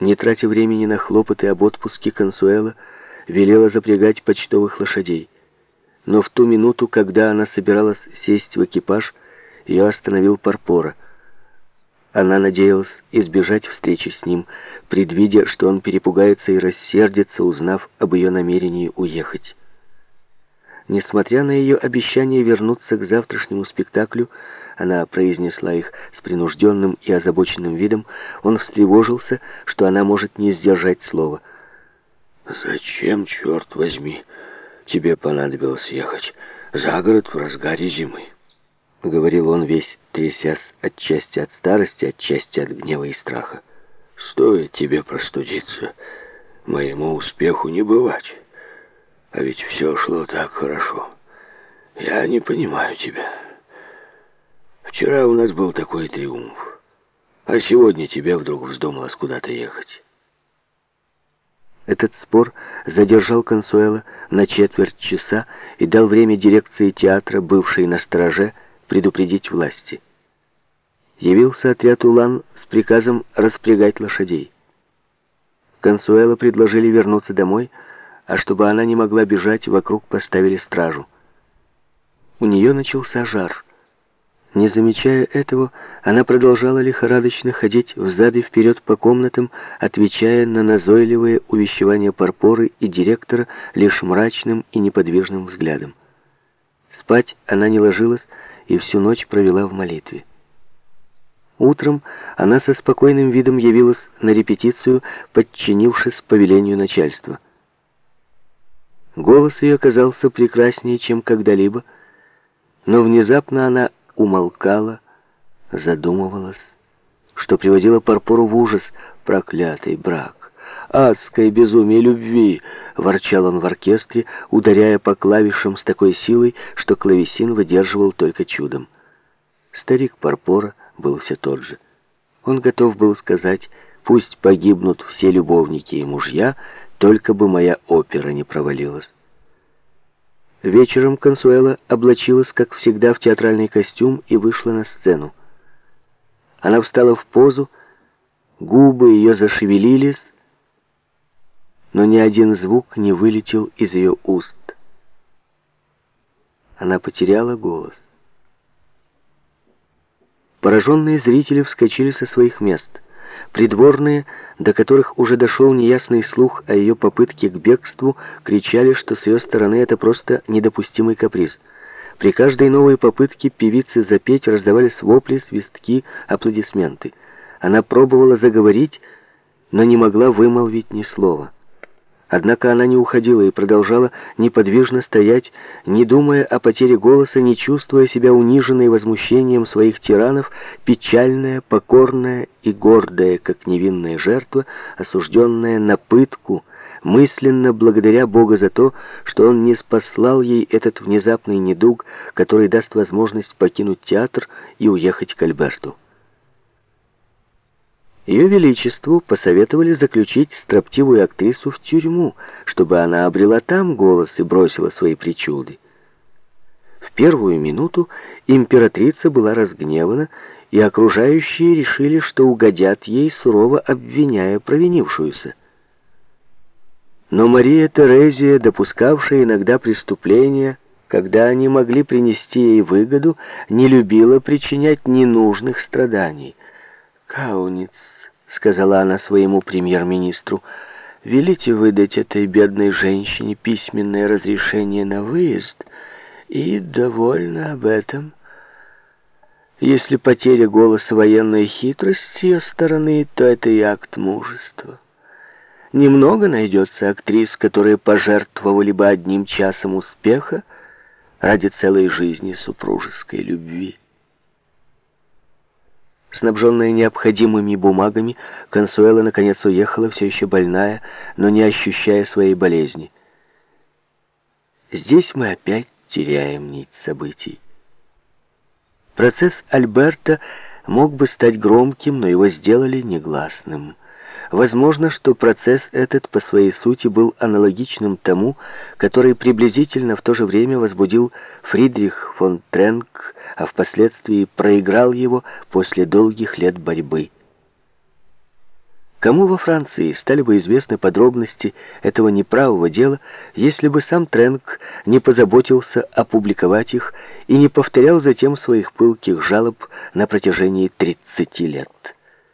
Не тратя времени на хлопоты об отпуске, Консуэла велела запрягать почтовых лошадей. Но в ту минуту, когда она собиралась сесть в экипаж, ее остановил Парпора. Она надеялась избежать встречи с ним, предвидя, что он перепугается и рассердится, узнав об ее намерении уехать. Несмотря на ее обещание вернуться к завтрашнему спектаклю, она произнесла их с принужденным и озабоченным видом, он встревожился, что она может не сдержать слова. «Зачем, черт возьми, тебе понадобилось ехать за город в разгаре зимы?» — говорил он весь, трясясь отчасти от старости, отчасти от гнева и страха. «Стоит тебе простудиться, моему успеху не бывать». А ведь все шло так хорошо. Я не понимаю тебя. Вчера у нас был такой триумф. А сегодня тебе вдруг вздумалось куда-то ехать. Этот спор задержал Консуэла на четверть часа и дал время дирекции театра, бывшей на стороже, предупредить власти. Явился отряд Улан с приказом распрягать лошадей. Консуэла предложили вернуться домой, а чтобы она не могла бежать, вокруг поставили стражу. У нее начался жар. Не замечая этого, она продолжала лихорадочно ходить взад и вперед по комнатам, отвечая на назойливые увещевания Парпоры и директора лишь мрачным и неподвижным взглядом. Спать она не ложилась и всю ночь провела в молитве. Утром она со спокойным видом явилась на репетицию, подчинившись повелению начальства. Голос ее казался прекраснее, чем когда-либо, но внезапно она умолкала, задумывалась, что приводило Парпору в ужас проклятый брак. «Адское безумие любви!» — ворчал он в оркестре, ударяя по клавишам с такой силой, что клавесин выдерживал только чудом. Старик Парпора был все тот же. Он готов был сказать, пусть погибнут все любовники и мужья, только бы моя опера не провалилась. Вечером Консуэла облачилась, как всегда, в театральный костюм и вышла на сцену. Она встала в позу, губы ее зашевелились, но ни один звук не вылетел из ее уст. Она потеряла голос. Пораженные зрители вскочили со своих мест. Придворные, до которых уже дошел неясный слух о ее попытке к бегству, кричали, что с ее стороны это просто недопустимый каприз. При каждой новой попытке певицы запеть раздавались вопли, свистки, аплодисменты. Она пробовала заговорить, но не могла вымолвить ни слова. Однако она не уходила и продолжала неподвижно стоять, не думая о потере голоса, не чувствуя себя униженной возмущением своих тиранов, печальная, покорная и гордая, как невинная жертва, осужденная на пытку, мысленно благодаря Бога за то, что Он не спаслал ей этот внезапный недуг, который даст возможность покинуть театр и уехать к Альберту. Ее Величеству посоветовали заключить строптивую актрису в тюрьму, чтобы она обрела там голос и бросила свои причуды. В первую минуту императрица была разгневана, и окружающие решили, что угодят ей, сурово обвиняя провинившуюся. Но Мария Терезия, допускавшая иногда преступления, когда они могли принести ей выгоду, не любила причинять ненужных страданий. Кауниц — сказала она своему премьер-министру, — «велите выдать этой бедной женщине письменное разрешение на выезд, и довольно об этом. Если потеря голоса военной хитрости с ее стороны, то это и акт мужества. Немного найдется актрис, которые пожертвовали бы одним часом успеха ради целой жизни супружеской любви». Снабженная необходимыми бумагами, Консуэла наконец уехала, все еще больная, но не ощущая своей болезни. Здесь мы опять теряем нить событий. Процесс Альберта мог бы стать громким, но его сделали негласным. Возможно, что процесс этот по своей сути был аналогичным тому, который приблизительно в то же время возбудил Фридрих фон Тренк, а впоследствии проиграл его после долгих лет борьбы. Кому во Франции стали бы известны подробности этого неправого дела, если бы сам Тренк не позаботился опубликовать их и не повторял затем своих пылких жалоб на протяжении 30 лет?